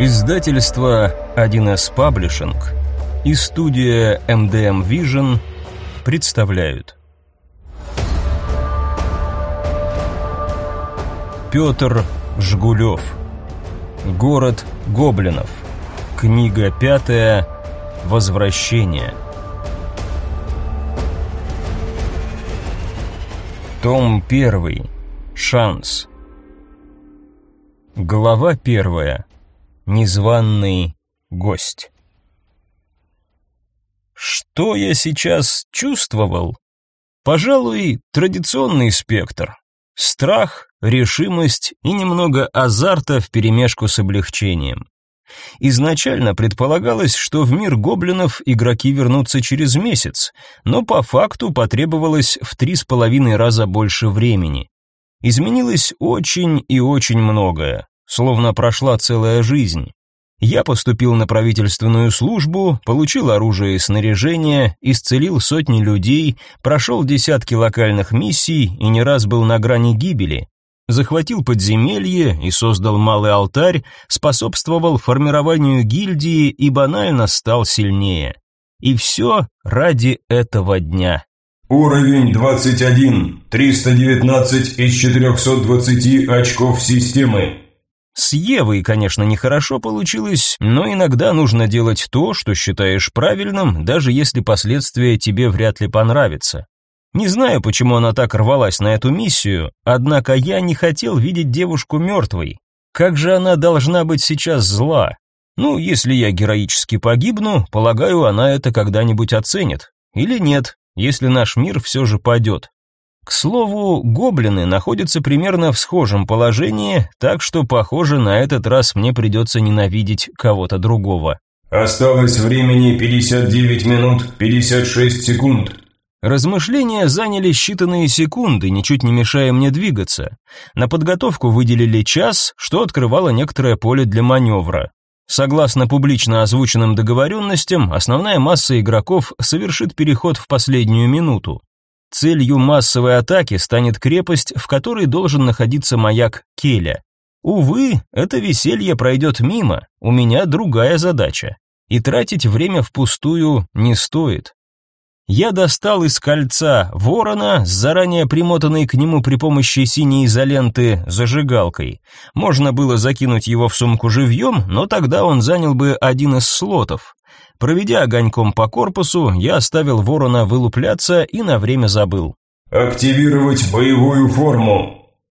Издательство 1С Паблишинг и студия MDM Vision представляют. Петр Жгулев Город гоблинов Книга пятая. Возвращение Том первый. Шанс Глава первая Незваный гость. Что я сейчас чувствовал? Пожалуй, традиционный спектр. Страх, решимость и немного азарта вперемешку с облегчением. Изначально предполагалось, что в мир гоблинов игроки вернутся через месяц, но по факту потребовалось в три с половиной раза больше времени. Изменилось очень и очень многое словно прошла целая жизнь. Я поступил на правительственную службу, получил оружие и снаряжение, исцелил сотни людей, прошел десятки локальных миссий и не раз был на грани гибели. Захватил подземелье и создал малый алтарь, способствовал формированию гильдии и банально стал сильнее. И все ради этого дня. Уровень 21, 319 из 420 очков системы. С Евой, конечно, нехорошо получилось, но иногда нужно делать то, что считаешь правильным, даже если последствия тебе вряд ли понравятся. Не знаю, почему она так рвалась на эту миссию, однако я не хотел видеть девушку мертвой. Как же она должна быть сейчас зла? Ну, если я героически погибну, полагаю, она это когда-нибудь оценит. Или нет, если наш мир все же падет. К слову, гоблины находятся примерно в схожем положении, так что, похоже, на этот раз мне придется ненавидеть кого-то другого. Осталось времени 59 минут 56 секунд. Размышления заняли считанные секунды, ничуть не мешая мне двигаться. На подготовку выделили час, что открывало некоторое поле для маневра. Согласно публично озвученным договоренностям, основная масса игроков совершит переход в последнюю минуту. Целью массовой атаки станет крепость, в которой должен находиться маяк Келя. Увы, это веселье пройдет мимо, у меня другая задача. И тратить время впустую не стоит. Я достал из кольца ворона с заранее примотанной к нему при помощи синей изоленты зажигалкой. Можно было закинуть его в сумку живьем, но тогда он занял бы один из слотов. Проведя огоньком по корпусу, я оставил ворона вылупляться и на время забыл. «Активировать боевую форму»,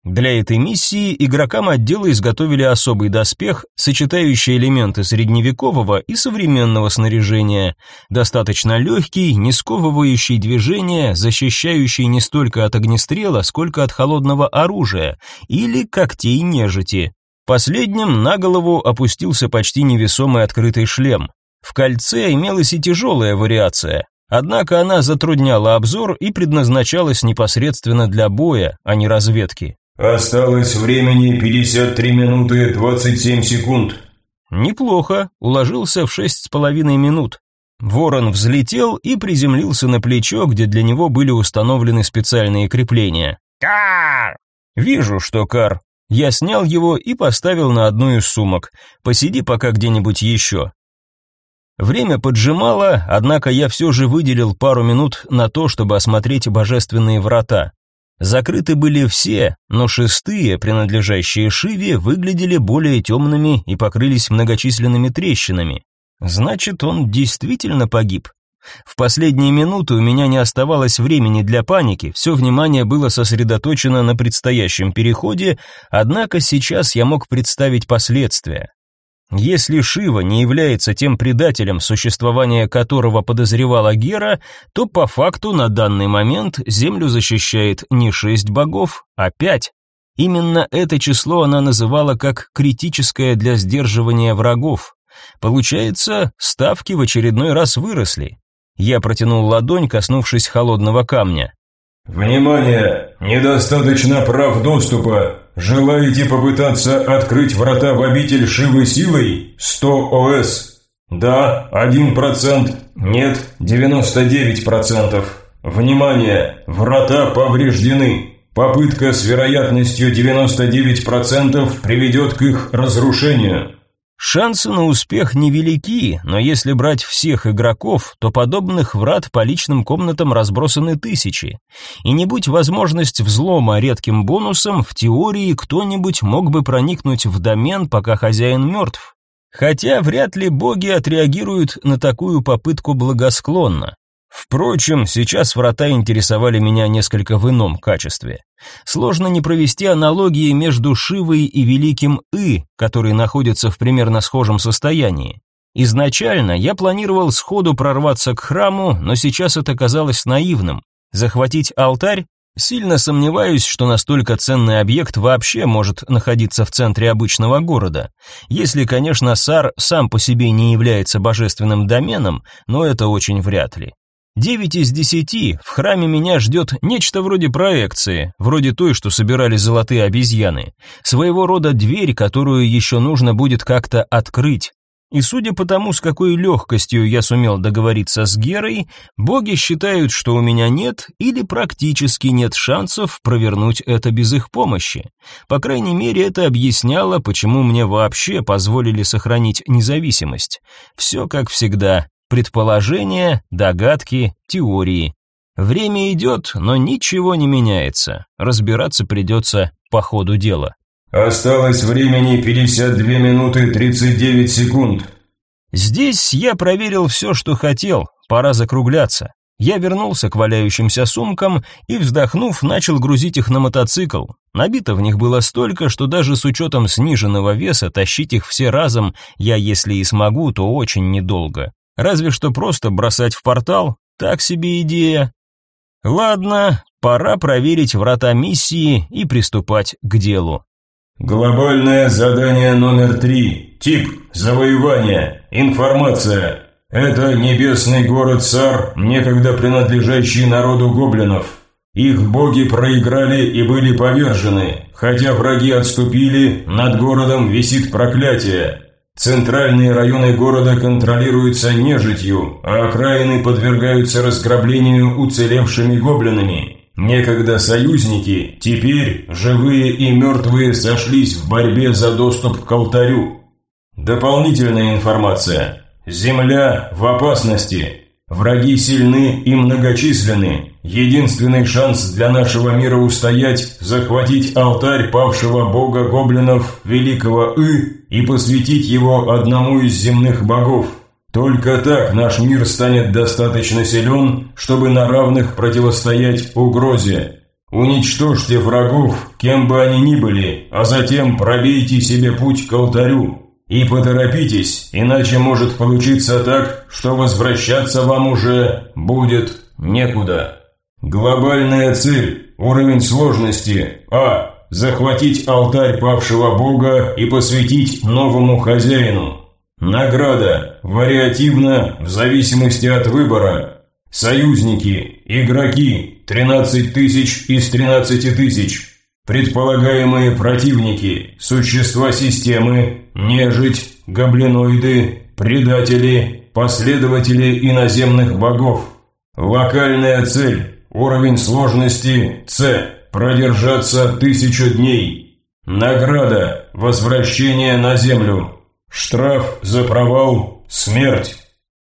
для этой миссии игрокам отдела изготовили особый доспех, сочетающий элементы средневекового и современного снаряжения, достаточно легкий, не сковывающий движения, защищающий не столько от огнестрела, сколько от холодного оружия или когтей нежити. Последним на голову опустился почти невесомый открытый шлем. В кольце имелась и тяжелая вариация, однако она затрудняла обзор и предназначалась непосредственно для боя, а не разведки. Осталось времени 53 минуты 27 секунд. Неплохо, уложился в шесть с половиной минут. Ворон взлетел и приземлился на плечо, где для него были установлены специальные крепления. Кар! Вижу, что Кар. Я снял его и поставил на одну из сумок. Посиди пока где-нибудь еще. Время поджимало, однако я все же выделил пару минут на то, чтобы осмотреть божественные врата. Закрыты были все, но шестые, принадлежащие Шиве, выглядели более темными и покрылись многочисленными трещинами. Значит, он действительно погиб. В последние минуты у меня не оставалось времени для паники, все внимание было сосредоточено на предстоящем переходе, однако сейчас я мог представить последствия. Если Шива не является тем предателем, существование которого подозревала Гера, то по факту на данный момент Землю защищает не шесть богов, а пять. Именно это число она называла как критическое для сдерживания врагов. Получается, ставки в очередной раз выросли. Я протянул ладонь, коснувшись холодного камня. «Внимание! Недостаточно прав доступа. Желаете попытаться открыть врата в обитель Шивы силой? 100 ОС. Да, 1%. Нет, 99%. Внимание! Врата повреждены. Попытка с вероятностью 99% приведет к их разрушению. Шансы на успех невелики, но если брать всех игроков, то подобных врат по личным комнатам разбросаны тысячи. И не будь возможность взлома редким бонусом, в теории кто-нибудь мог бы проникнуть в домен, пока хозяин мертв. Хотя вряд ли боги отреагируют на такую попытку благосклонно. Впрочем, сейчас врата интересовали меня несколько в ином качестве. Сложно не провести аналогии между Шивой и Великим И, которые находятся в примерно схожем состоянии. Изначально я планировал сходу прорваться к храму, но сейчас это казалось наивным. Захватить алтарь? Сильно сомневаюсь, что настолько ценный объект вообще может находиться в центре обычного города. Если, конечно, Сар сам по себе не является божественным доменом, но это очень вряд ли. Девять из десяти, в храме меня ждет нечто вроде проекции, вроде той, что собирали золотые обезьяны. Своего рода дверь, которую еще нужно будет как-то открыть. И судя по тому, с какой легкостью я сумел договориться с Герой, боги считают, что у меня нет или практически нет шансов провернуть это без их помощи. По крайней мере, это объясняло, почему мне вообще позволили сохранить независимость. Все как всегда, Предположения, догадки, теории. Время идет, но ничего не меняется. Разбираться придется по ходу дела. Осталось времени 52 минуты 39 секунд. Здесь я проверил все, что хотел. Пора закругляться. Я вернулся к валяющимся сумкам и, вздохнув, начал грузить их на мотоцикл. Набито в них было столько, что даже с учетом сниженного веса тащить их все разом я, если и смогу, то очень недолго. Разве что просто бросать в портал, так себе идея. Ладно, пора проверить врата миссии и приступать к делу. Глобальное задание номер три. Тип завоевания. Информация. Это небесный город Сар, некогда принадлежащий народу гоблинов. Их боги проиграли и были повержены. Хотя враги отступили, над городом висит проклятие. Центральные районы города контролируются нежитью, а окраины подвергаются разграблению уцелевшими гоблинами. Некогда союзники, теперь живые и мертвые сошлись в борьбе за доступ к алтарю. Дополнительная информация. Земля в опасности. Враги сильны и многочисленны. Единственный шанс для нашего мира устоять – захватить алтарь павшего бога гоблинов, великого И, и посвятить его одному из земных богов. Только так наш мир станет достаточно силен, чтобы на равных противостоять угрозе. Уничтожьте врагов, кем бы они ни были, а затем пробейте себе путь к алтарю. И поторопитесь, иначе может получиться так, что возвращаться вам уже будет некуда. Глобальная цель, уровень сложности А. Захватить алтарь павшего бога и посвятить новому хозяину. Награда, вариативно, в зависимости от выбора. Союзники, игроки, 13 тысяч из 13 тысяч. Предполагаемые противники, существа системы, нежить, гоблиноиды, предатели, последователи иноземных богов. Локальная цель, уровень сложности С, продержаться тысячу дней. Награда, возвращение на землю. Штраф за провал, смерть.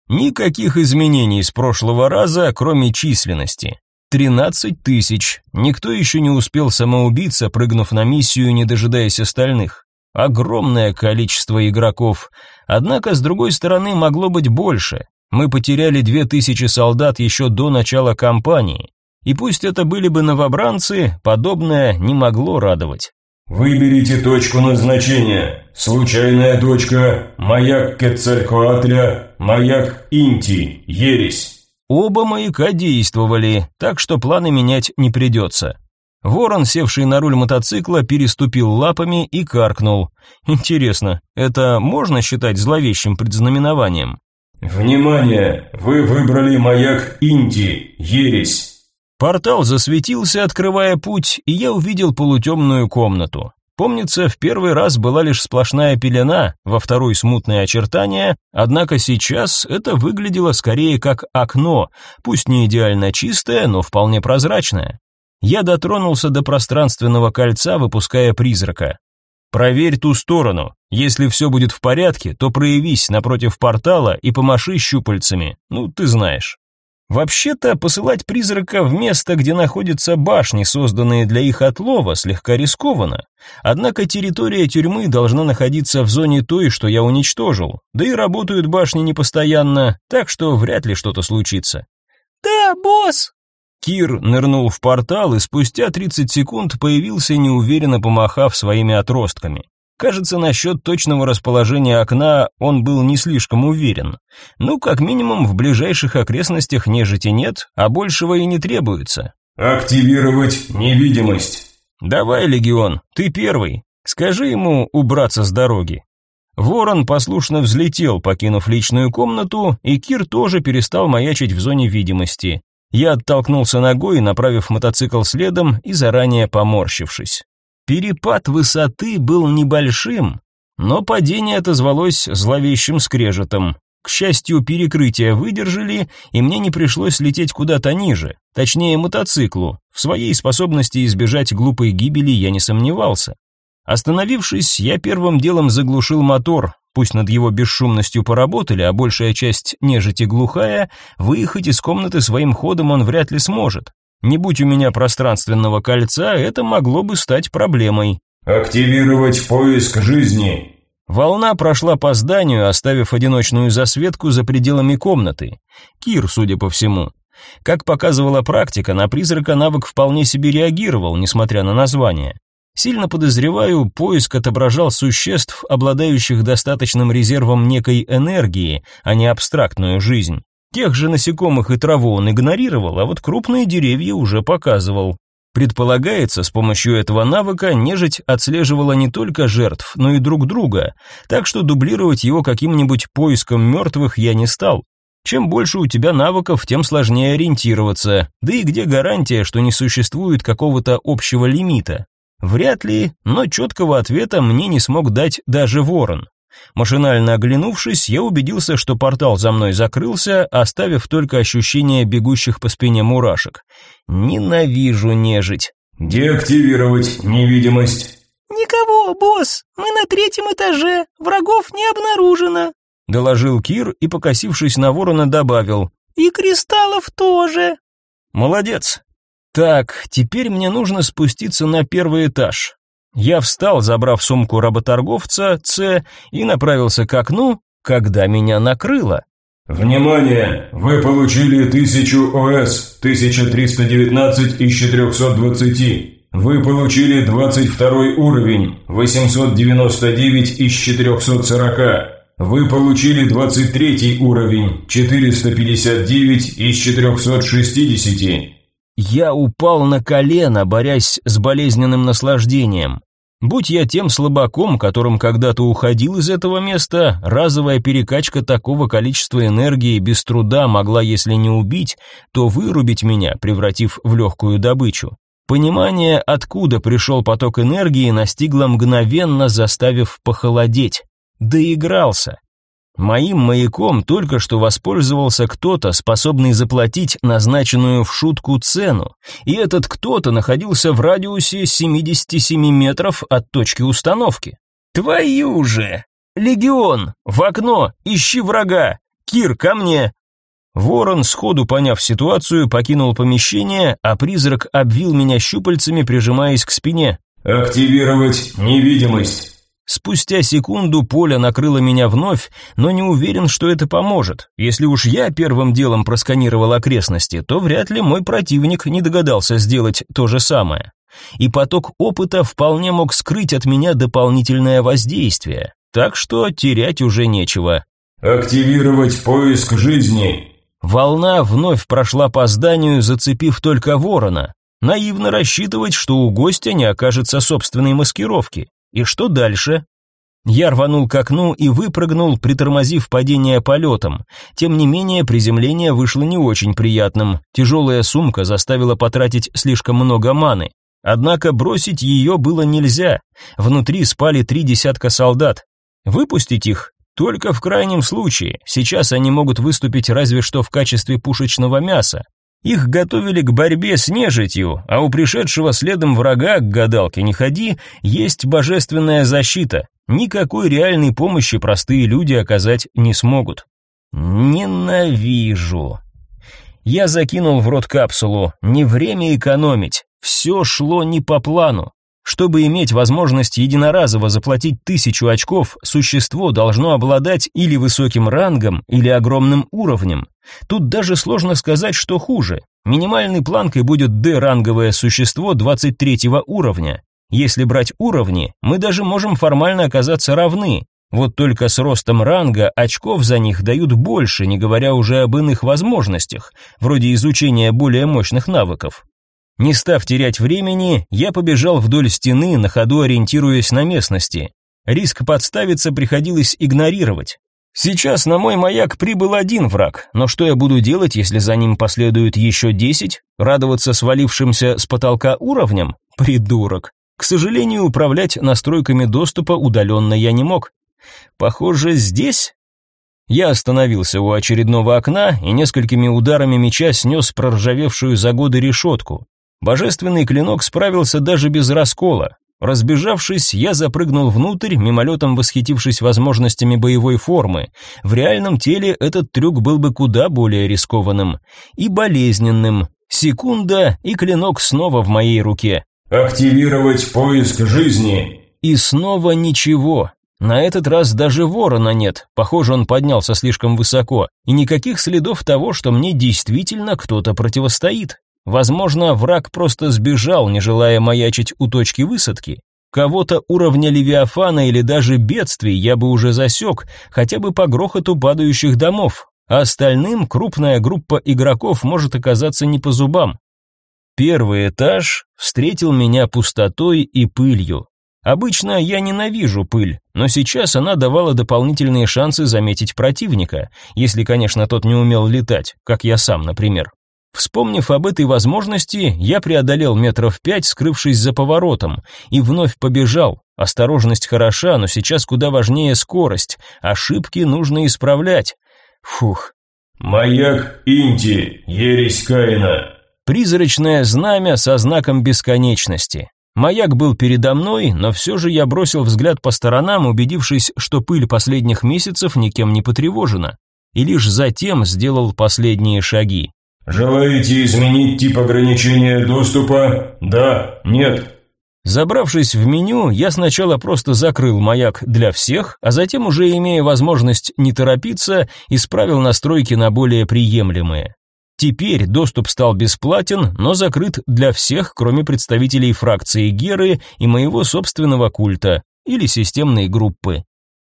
Никаких изменений с прошлого раза, кроме численности. Тринадцать тысяч. Никто еще не успел самоубиться, прыгнув на миссию, не дожидаясь остальных. Огромное количество игроков. Однако, с другой стороны, могло быть больше. Мы потеряли две тысячи солдат еще до начала кампании. И пусть это были бы новобранцы, подобное не могло радовать. Выберите точку назначения. Случайная точка, маяк Кецалькоатля, маяк Инти, Ересь. Оба маяка действовали, так что планы менять не придется. Ворон, севший на руль мотоцикла, переступил лапами и каркнул. Интересно, это можно считать зловещим предзнаменованием? «Внимание! Вы выбрали маяк Инти, Ересь!» Портал засветился, открывая путь, и я увидел полутемную комнату. Помнится, в первый раз была лишь сплошная пелена, во второй смутные очертания, однако сейчас это выглядело скорее как окно, пусть не идеально чистое, но вполне прозрачное. Я дотронулся до пространственного кольца, выпуская призрака. Проверь ту сторону. Если все будет в порядке, то проявись напротив портала и помаши щупальцами. Ну, ты знаешь. Вообще-то посылать призрака в место, где находятся башни, созданные для их отлова, слегка рискованно. Однако территория тюрьмы должна находиться в зоне той, что я уничтожил. Да и работают башни непостоянно, так что вряд ли что-то случится. «Да, босс!» Кир нырнул в портал и спустя 30 секунд появился, неуверенно помахав своими отростками. Кажется, насчет точного расположения окна он был не слишком уверен. Ну, как минимум, в ближайших окрестностях нежити нет, а большего и не требуется. «Активировать невидимость». «Давай, Легион, ты первый. Скажи ему убраться с дороги». Ворон послушно взлетел, покинув личную комнату, и Кир тоже перестал маячить в зоне видимости. Я оттолкнулся ногой, направив мотоцикл следом и заранее поморщившись. Перепад высоты был небольшим, но падение отозвалось зловещим скрежетом. К счастью, перекрытия выдержали, и мне не пришлось лететь куда-то ниже, точнее мотоциклу. В своей способности избежать глупой гибели я не сомневался. Остановившись, я первым делом заглушил мотор, пусть над его бесшумностью поработали, а большая часть нежити глухая, выехать из комнаты своим ходом он вряд ли сможет. Не будь у меня пространственного кольца, это могло бы стать проблемой. «Активировать поиск жизни». Волна прошла по зданию, оставив одиночную засветку за пределами комнаты. Кир, судя по всему. Как показывала практика, на призрака навык вполне себе реагировал, несмотря на название. Сильно подозреваю, поиск отображал существ, обладающих достаточным резервом некой энергии, а не абстрактную жизнь. Тех же насекомых и траву он игнорировал, а вот крупные деревья уже показывал. Предполагается, с помощью этого навыка нежить отслеживала не только жертв, но и друг друга, так что дублировать его каким-нибудь поиском мертвых я не стал. Чем больше у тебя навыков, тем сложнее ориентироваться, да и где гарантия, что не существует какого-то общего лимита? Вряд ли, но четкого ответа мне не смог дать даже ворон. Машинально оглянувшись, я убедился, что портал за мной закрылся, оставив только ощущение бегущих по спине мурашек. Ненавижу нежить. Деактивировать невидимость. Никого, босс. Мы на третьем этаже. Врагов не обнаружено, доложил Кир и покосившись на ворона добавил: И кристаллов тоже. Молодец. Так, теперь мне нужно спуститься на первый этаж. Я встал, забрав сумку работорговца С и направился к окну, когда меня накрыло. Внимание! Вы получили 1000 ОС, 1319 из 420. Вы получили 22 уровень, 899 из 440. Вы получили 23 уровень, 459 из 460. Я упал на колено, борясь с болезненным наслаждением. Будь я тем слабаком, которым когда-то уходил из этого места, разовая перекачка такого количества энергии без труда могла, если не убить, то вырубить меня, превратив в легкую добычу. Понимание, откуда пришел поток энергии, настигло мгновенно, заставив похолодеть. Доигрался. Моим маяком только что воспользовался кто-то, способный заплатить назначенную в шутку цену, и этот кто-то находился в радиусе 77 метров от точки установки. Твою же! Легион! В окно! Ищи врага! Кир, ко мне! Ворон, сходу поняв ситуацию, покинул помещение, а призрак обвил меня щупальцами, прижимаясь к спине. «Активировать невидимость». Спустя секунду поле накрыло меня вновь, но не уверен, что это поможет. Если уж я первым делом просканировал окрестности, то вряд ли мой противник не догадался сделать то же самое. И поток опыта вполне мог скрыть от меня дополнительное воздействие, так что терять уже нечего. «Активировать поиск жизни». Волна вновь прошла по зданию, зацепив только ворона. Наивно рассчитывать, что у гостя не окажется собственной маскировки. И что дальше? Я рванул к окну и выпрыгнул, притормозив падение полетом. Тем не менее, приземление вышло не очень приятным. Тяжелая сумка заставила потратить слишком много маны. Однако бросить ее было нельзя. Внутри спали три десятка солдат. Выпустить их только в крайнем случае. Сейчас они могут выступить разве что в качестве пушечного мяса. Их готовили к борьбе с нежитью, а у пришедшего следом врага к гадалке не ходи, есть божественная защита. Никакой реальной помощи простые люди оказать не смогут. Ненавижу. Я закинул в рот капсулу. Не время экономить. Все шло не по плану. Чтобы иметь возможность единоразово заплатить тысячу очков, существо должно обладать или высоким рангом, или огромным уровнем. Тут даже сложно сказать, что хуже. Минимальной планкой будет D-ранговое существо 23 уровня. Если брать уровни, мы даже можем формально оказаться равны. Вот только с ростом ранга очков за них дают больше, не говоря уже об иных возможностях, вроде изучения более мощных навыков. Не став терять времени, я побежал вдоль стены, на ходу ориентируясь на местности. Риск подставиться приходилось игнорировать. Сейчас на мой маяк прибыл один враг, но что я буду делать, если за ним последует еще десять? Радоваться свалившимся с потолка уровнем? Придурок. К сожалению, управлять настройками доступа удаленно я не мог. Похоже, здесь я остановился у очередного окна и несколькими ударами меча снес проржавевшую за годы решетку. Божественный клинок справился даже без раскола. Разбежавшись, я запрыгнул внутрь, мимолетом восхитившись возможностями боевой формы. В реальном теле этот трюк был бы куда более рискованным и болезненным. Секунда, и клинок снова в моей руке. «Активировать поиск жизни!» И снова ничего. На этот раз даже ворона нет, похоже, он поднялся слишком высоко, и никаких следов того, что мне действительно кто-то противостоит. Возможно, враг просто сбежал, не желая маячить у точки высадки. Кого-то уровня Левиафана или даже бедствий я бы уже засек, хотя бы по грохоту падающих домов, а остальным крупная группа игроков может оказаться не по зубам. Первый этаж встретил меня пустотой и пылью. Обычно я ненавижу пыль, но сейчас она давала дополнительные шансы заметить противника, если, конечно, тот не умел летать, как я сам, например. Вспомнив об этой возможности, я преодолел метров пять, скрывшись за поворотом, и вновь побежал. Осторожность хороша, но сейчас куда важнее скорость. Ошибки нужно исправлять. Фух. Маяк Инти, ересь Каина. Призрачное знамя со знаком бесконечности. Маяк был передо мной, но все же я бросил взгляд по сторонам, убедившись, что пыль последних месяцев никем не потревожена, и лишь затем сделал последние шаги. «Желаете изменить тип ограничения доступа? Да? Нет?» Забравшись в меню, я сначала просто закрыл маяк для всех, а затем, уже имея возможность не торопиться, исправил настройки на более приемлемые. Теперь доступ стал бесплатен, но закрыт для всех, кроме представителей фракции Геры и моего собственного культа или системной группы.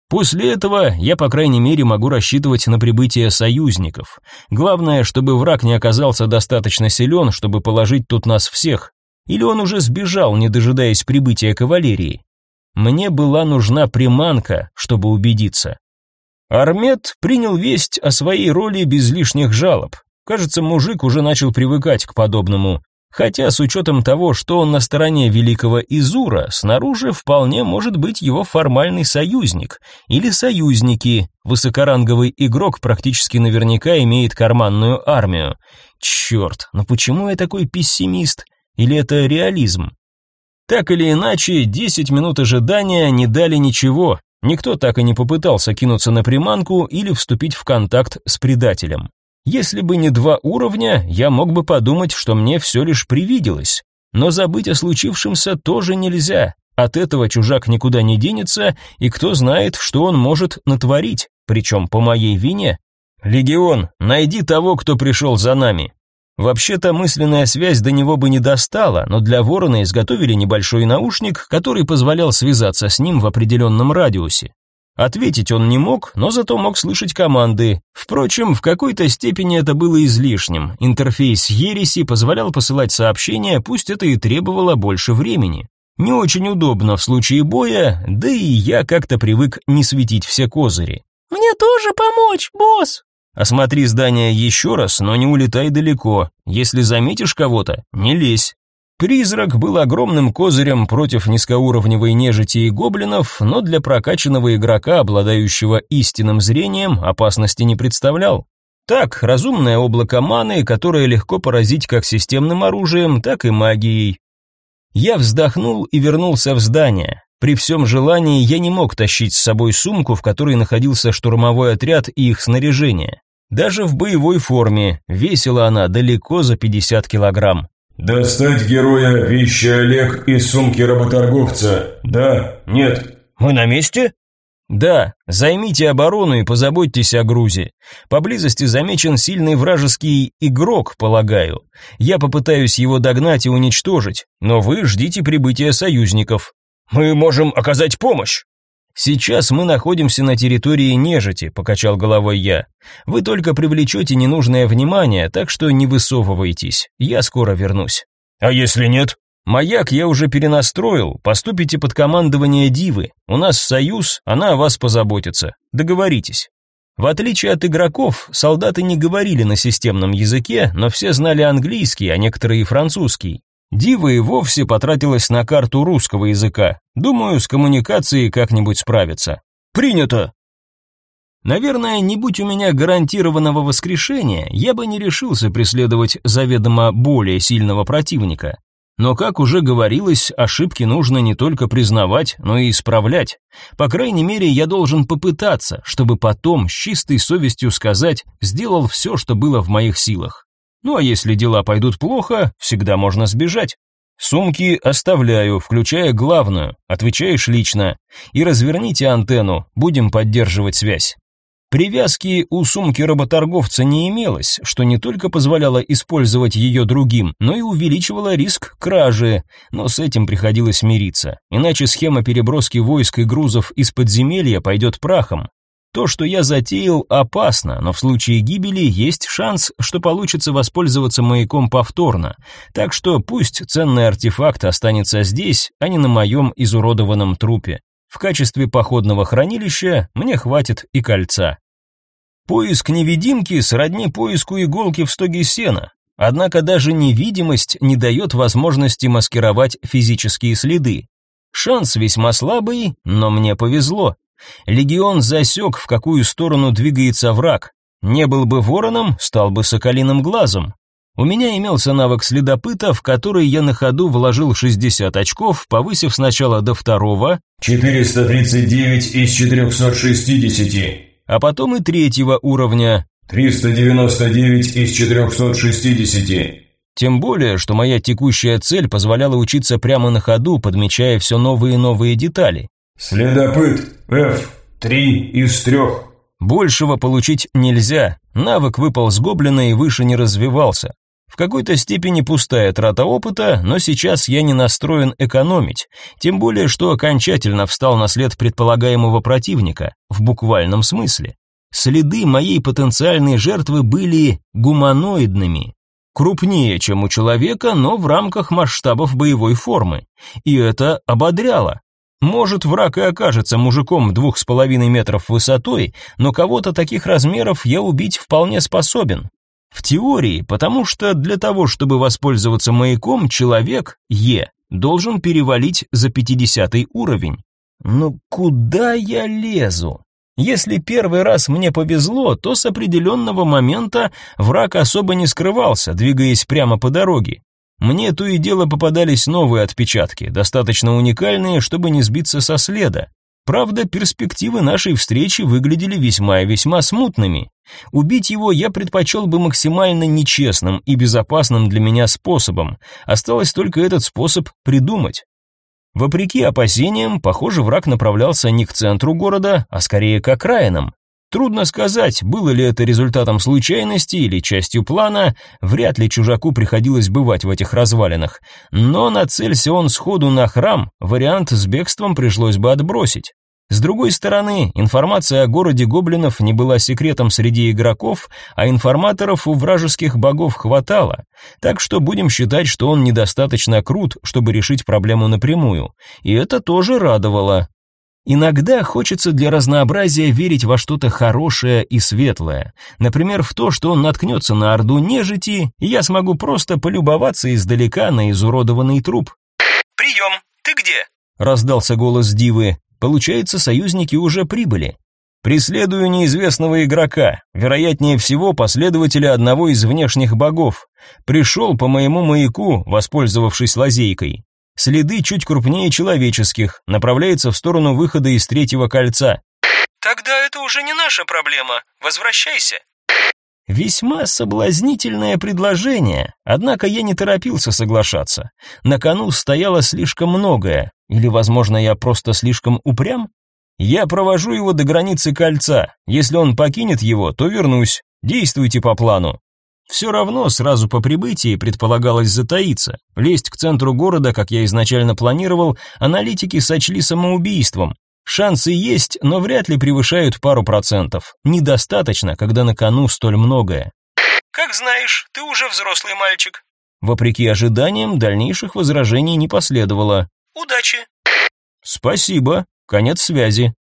После этого я, по крайней мере, могу рассчитывать на прибытие союзников. Главное, чтобы враг не оказался достаточно силен, чтобы положить тут нас всех. Или он уже сбежал, не дожидаясь прибытия кавалерии. Мне была нужна приманка, чтобы убедиться. Армет принял весть о своей роли без лишних жалоб. Кажется, мужик уже начал привыкать к подобному. Хотя с учетом того, что он на стороне великого Изура, снаружи вполне может быть его формальный союзник или союзники. Высокоранговый игрок практически наверняка имеет карманную армию. Черт, но почему я такой пессимист? Или это реализм? Так или иначе, 10 минут ожидания не дали ничего. Никто так и не попытался кинуться на приманку или вступить в контакт с предателем. Если бы не два уровня, я мог бы подумать, что мне все лишь привиделось. Но забыть о случившемся тоже нельзя. От этого чужак никуда не денется, и кто знает, что он может натворить, причем по моей вине. Легион, найди того, кто пришел за нами. Вообще-то мысленная связь до него бы не достала, но для ворона изготовили небольшой наушник, который позволял связаться с ним в определенном радиусе. Ответить он не мог, но зато мог слышать команды. Впрочем, в какой-то степени это было излишним. Интерфейс Ереси позволял посылать сообщения, пусть это и требовало больше времени. Не очень удобно в случае боя, да и я как-то привык не светить все козыри. «Мне тоже помочь, босс!» Осмотри здание еще раз, но не улетай далеко. Если заметишь кого-то, не лезь. Призрак был огромным козырем против низкоуровневой нежити и гоблинов, но для прокачанного игрока, обладающего истинным зрением, опасности не представлял. Так, разумное облако маны, которое легко поразить как системным оружием, так и магией. Я вздохнул и вернулся в здание. При всем желании я не мог тащить с собой сумку, в которой находился штурмовой отряд и их снаряжение. Даже в боевой форме весила она далеко за 50 килограмм. «Достать героя вещи Олег из сумки работорговца? Да? Нет?» «Мы на месте?» «Да, займите оборону и позаботьтесь о грузе. Поблизости замечен сильный вражеский игрок, полагаю. Я попытаюсь его догнать и уничтожить, но вы ждите прибытия союзников. Мы можем оказать помощь». «Сейчас мы находимся на территории нежити», — покачал головой я. «Вы только привлечете ненужное внимание, так что не высовывайтесь. Я скоро вернусь». «А если нет?» «Маяк я уже перенастроил. Поступите под командование Дивы. У нас союз, она о вас позаботится. Договоритесь». В отличие от игроков, солдаты не говорили на системном языке, но все знали английский, а некоторые и французский. Дива и вовсе потратилась на карту русского языка. Думаю, с коммуникацией как-нибудь справится. Принято. Наверное, не будь у меня гарантированного воскрешения, я бы не решился преследовать заведомо более сильного противника. Но, как уже говорилось, ошибки нужно не только признавать, но и исправлять. По крайней мере, я должен попытаться, чтобы потом с чистой совестью сказать, сделал все, что было в моих силах. Ну а если дела пойдут плохо, всегда можно сбежать. Сумки оставляю, включая главную, отвечаешь лично. И разверните антенну, будем поддерживать связь. Привязки у сумки работорговца не имелось, что не только позволяло использовать ее другим, но и увеличивало риск кражи, но с этим приходилось мириться, иначе схема переброски войск и грузов из подземелья пойдет прахом. То, что я затеял, опасно, но в случае гибели есть шанс, что получится воспользоваться маяком повторно. Так что пусть ценный артефакт останется здесь, а не на моем изуродованном трупе. В качестве походного хранилища мне хватит и кольца. Поиск невидимки сродни поиску иголки в стоге сена. Однако даже невидимость не дает возможности маскировать физические следы. Шанс весьма слабый, но мне повезло. Легион засек, в какую сторону двигается враг. Не был бы вороном, стал бы соколиным глазом. У меня имелся навык следопыта, в который я на ходу вложил 60 очков, повысив сначала до второго 439 из 460, а потом и третьего уровня 399 из 460. Тем более, что моя текущая цель позволяла учиться прямо на ходу, подмечая все новые и новые детали. Следопыт F. Три из трех. Большего получить нельзя. Навык выпал с гоблина и выше не развивался. В какой-то степени пустая трата опыта, но сейчас я не настроен экономить, тем более что окончательно встал на след предполагаемого противника, в буквальном смысле. Следы моей потенциальной жертвы были гуманоидными, крупнее, чем у человека, но в рамках масштабов боевой формы. И это ободряло. Может, враг и окажется мужиком двух с половиной метров высотой, но кого-то таких размеров я убить вполне способен. В теории, потому что для того, чтобы воспользоваться маяком, человек, Е, должен перевалить за 50 уровень. Но куда я лезу? Если первый раз мне повезло, то с определенного момента враг особо не скрывался, двигаясь прямо по дороге. Мне то и дело попадались новые отпечатки, достаточно уникальные, чтобы не сбиться со следа. Правда, перспективы нашей встречи выглядели весьма и весьма смутными. Убить его я предпочел бы максимально нечестным и безопасным для меня способом. Осталось только этот способ придумать. Вопреки опасениям, похоже, враг направлялся не к центру города, а скорее к окраинам. Трудно сказать, было ли это результатом случайности или частью плана, вряд ли чужаку приходилось бывать в этих развалинах, но нацелься он сходу на храм, вариант с бегством пришлось бы отбросить. С другой стороны, информация о городе гоблинов не была секретом среди игроков, а информаторов у вражеских богов хватало, так что будем считать, что он недостаточно крут, чтобы решить проблему напрямую, и это тоже радовало. Иногда хочется для разнообразия верить во что-то хорошее и светлое. Например, в то, что он наткнется на орду нежити, и я смогу просто полюбоваться издалека на изуродованный труп. «Прием! Ты где?» Раздался голос Дивы. Получается, союзники уже прибыли. Преследую неизвестного игрока, вероятнее всего последователя одного из внешних богов. Пришел по моему маяку, воспользовавшись лазейкой. Следы чуть крупнее человеческих, направляется в сторону выхода из третьего кольца. Тогда это уже не наша проблема. Возвращайся. Весьма соблазнительное предложение, однако я не торопился соглашаться. На кону стояло слишком многое, или, возможно, я просто слишком упрям? Я провожу его до границы кольца. Если он покинет его, то вернусь. Действуйте по плану. Все равно сразу по прибытии предполагалось затаиться. Лезть к центру города, как я изначально планировал, аналитики сочли самоубийством. Шансы есть, но вряд ли превышают пару процентов. Недостаточно, когда на кону столь многое. Как знаешь, ты уже взрослый мальчик. Вопреки ожиданиям, дальнейших возражений не последовало. Удачи. Спасибо. Конец связи.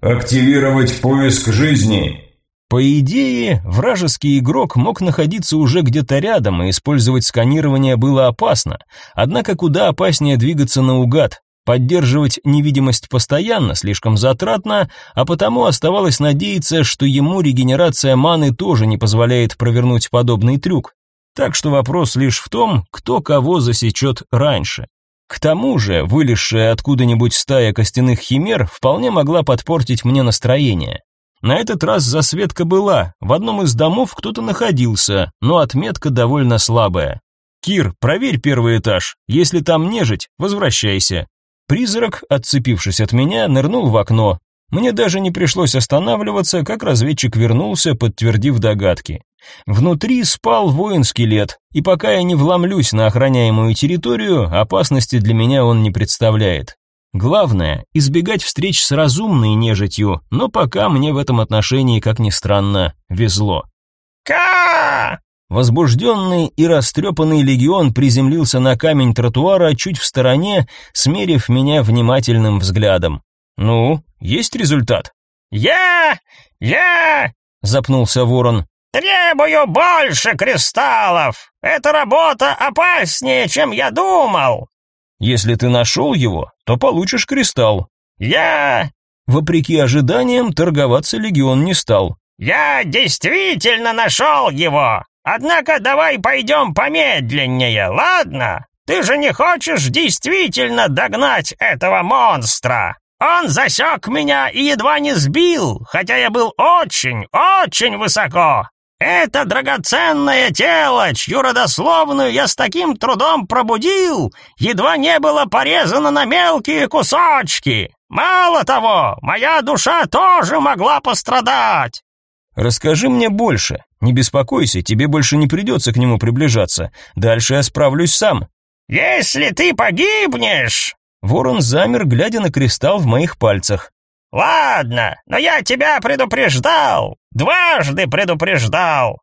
Активировать поиск жизни. По идее, вражеский игрок мог находиться уже где-то рядом, и использовать сканирование было опасно. Однако куда опаснее двигаться наугад. Поддерживать невидимость постоянно слишком затратно, а потому оставалось надеяться, что ему регенерация маны тоже не позволяет провернуть подобный трюк. Так что вопрос лишь в том, кто кого засечет раньше. К тому же, вылезшая откуда-нибудь стая костяных химер вполне могла подпортить мне настроение. На этот раз засветка была, в одном из домов кто-то находился, но отметка довольно слабая. «Кир, проверь первый этаж, если там нежить, возвращайся». Призрак, отцепившись от меня, нырнул в окно. Мне даже не пришлось останавливаться, как разведчик вернулся, подтвердив догадки. Внутри спал воин-скелет, и пока я не вломлюсь на охраняемую территорию, опасности для меня он не представляет. Главное – избегать встреч с разумной нежитью, но пока мне в этом отношении, как ни странно, везло. Ка! Возбужденный и растрепанный легион приземлился на камень тротуара чуть в стороне, смерив меня внимательным взглядом. «Ну, есть результат?» «Я! Я!» — запнулся ворон. «Требую больше кристаллов! Эта работа опаснее, чем я думал!» «Если ты нашел его, то получишь кристалл». «Я...» Вопреки ожиданиям, торговаться легион не стал. «Я действительно нашел его! Однако давай пойдем помедленнее, ладно? Ты же не хочешь действительно догнать этого монстра?» Он засек меня и едва не сбил, хотя я был очень, очень высоко. Это драгоценное тело, чью родословную я с таким трудом пробудил, едва не было порезано на мелкие кусочки. Мало того, моя душа тоже могла пострадать. Расскажи мне больше. Не беспокойся, тебе больше не придется к нему приближаться. Дальше я справлюсь сам. Если ты погибнешь... Ворон замер, глядя на кристалл в моих пальцах. «Ладно, но я тебя предупреждал, дважды предупреждал».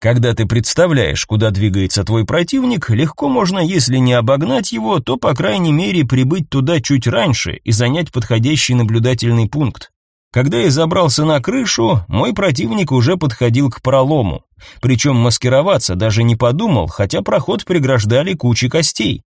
Когда ты представляешь, куда двигается твой противник, легко можно, если не обогнать его, то, по крайней мере, прибыть туда чуть раньше и занять подходящий наблюдательный пункт. Когда я забрался на крышу, мой противник уже подходил к пролому. Причем маскироваться даже не подумал, хотя проход преграждали кучи костей.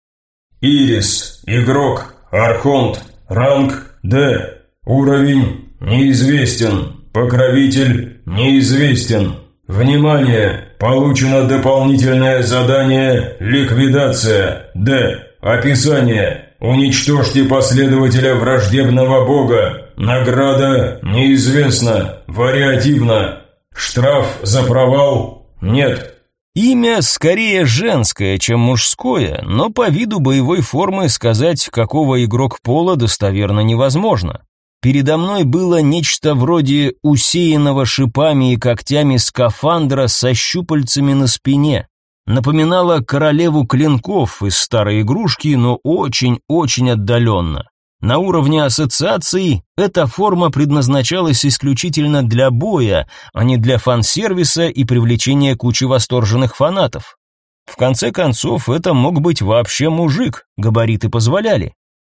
«Ирис, игрок, Архонт, ранг Д, Уровень неизвестен. Покровитель неизвестен. Внимание! Получено дополнительное задание «Ликвидация». Д. Описание. Уничтожьте последователя враждебного бога. Награда неизвестна. Вариативно. Штраф за провал нет. Имя скорее женское, чем мужское, но по виду боевой формы сказать, какого игрок пола достоверно невозможно. Передо мной было нечто вроде усеянного шипами и когтями скафандра со щупальцами на спине. Напоминало королеву клинков из старой игрушки, но очень-очень отдаленно. На уровне ассоциаций эта форма предназначалась исключительно для боя, а не для фан-сервиса и привлечения кучи восторженных фанатов. В конце концов, это мог быть вообще мужик, габариты позволяли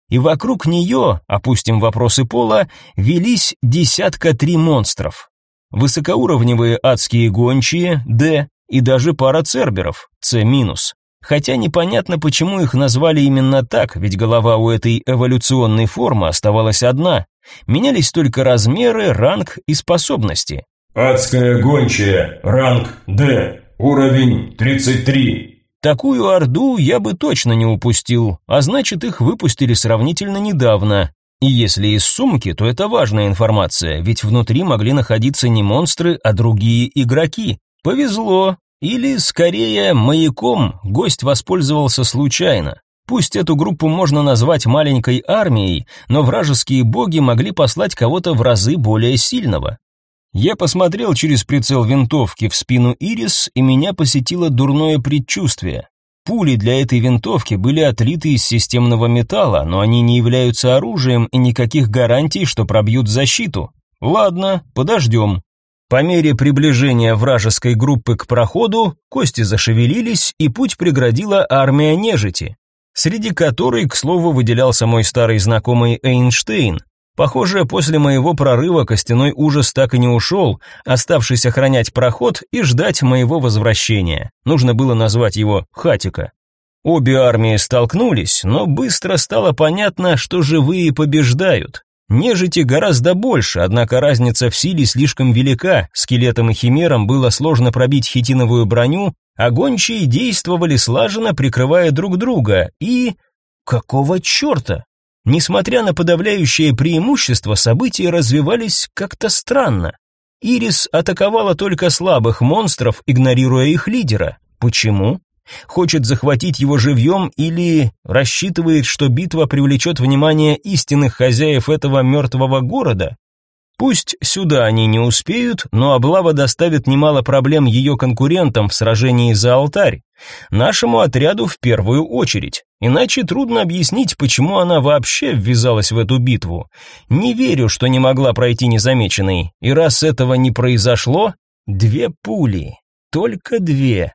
и вокруг нее, опустим вопросы пола, велись десятка три монстров. Высокоуровневые адские гончие, Д, и даже пара церберов, С-. Хотя непонятно, почему их назвали именно так, ведь голова у этой эволюционной формы оставалась одна. Менялись только размеры, ранг и способности. Адская гончая, ранг Д, уровень 33. Такую орду я бы точно не упустил, а значит их выпустили сравнительно недавно. И если из сумки, то это важная информация, ведь внутри могли находиться не монстры, а другие игроки. Повезло, или, скорее, маяком гость воспользовался случайно. Пусть эту группу можно назвать маленькой армией, но вражеские боги могли послать кого-то в разы более сильного. Я посмотрел через прицел винтовки в спину Ирис, и меня посетило дурное предчувствие. Пули для этой винтовки были отлиты из системного металла, но они не являются оружием и никаких гарантий, что пробьют защиту. Ладно, подождем. По мере приближения вражеской группы к проходу, кости зашевелились, и путь преградила армия нежити, среди которой, к слову, выделялся мой старый знакомый Эйнштейн. Похоже, после моего прорыва костяной ужас так и не ушел, оставшись охранять проход и ждать моего возвращения. Нужно было назвать его Хатика. Обе армии столкнулись, но быстро стало понятно, что живые побеждают. Нежити гораздо больше, однако разница в силе слишком велика, скелетам и химерам было сложно пробить хитиновую броню, а гончие действовали слаженно, прикрывая друг друга, и... Какого черта? Несмотря на подавляющее преимущество, события развивались как-то странно. Ирис атаковала только слабых монстров, игнорируя их лидера. Почему? Хочет захватить его живьем или рассчитывает, что битва привлечет внимание истинных хозяев этого мертвого города? Пусть сюда они не успеют, но облава доставит немало проблем ее конкурентам в сражении за алтарь. Нашему отряду в первую очередь. Иначе трудно объяснить, почему она вообще ввязалась в эту битву. Не верю, что не могла пройти незамеченной. И раз этого не произошло, две пули. Только две.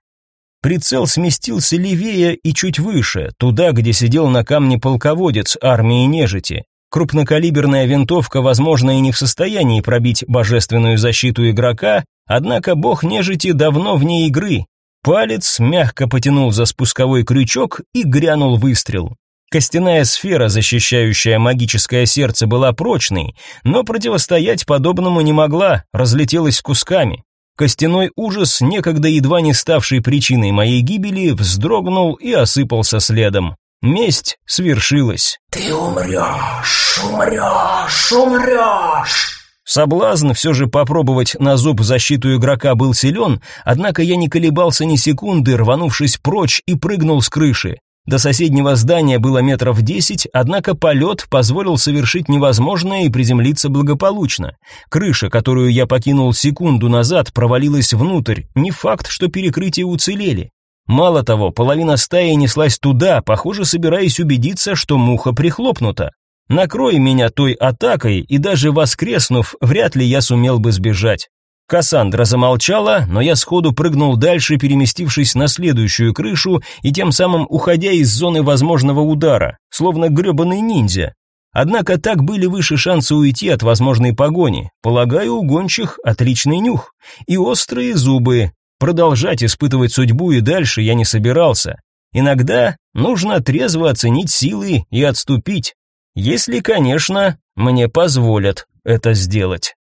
Прицел сместился левее и чуть выше, туда, где сидел на камне полководец армии нежити. Крупнокалиберная винтовка, возможно, и не в состоянии пробить божественную защиту игрока, однако бог нежити давно вне игры. Палец мягко потянул за спусковой крючок и грянул выстрел. Костяная сфера, защищающая магическое сердце, была прочной, но противостоять подобному не могла, разлетелась кусками. Костяной ужас, некогда едва не ставший причиной моей гибели, вздрогнул и осыпался следом. Месть свершилась. «Ты умрешь, умрешь, умрешь!» Соблазн все же попробовать на зуб защиту игрока был силен, однако я не колебался ни секунды, рванувшись прочь и прыгнул с крыши. До соседнего здания было метров десять, однако полет позволил совершить невозможное и приземлиться благополучно. Крыша, которую я покинул секунду назад, провалилась внутрь, не факт, что перекрытия уцелели. Мало того, половина стаи неслась туда, похоже, собираясь убедиться, что муха прихлопнута. Накрой меня той атакой, и даже воскреснув, вряд ли я сумел бы сбежать. Кассандра замолчала, но я сходу прыгнул дальше, переместившись на следующую крышу и тем самым уходя из зоны возможного удара, словно гребаный ниндзя. Однако так были выше шансы уйти от возможной погони. Полагаю, у гончих отличный нюх и острые зубы. Продолжать испытывать судьбу и дальше я не собирался. Иногда нужно трезво оценить силы и отступить. Если, конечно, мне позволят это сделать.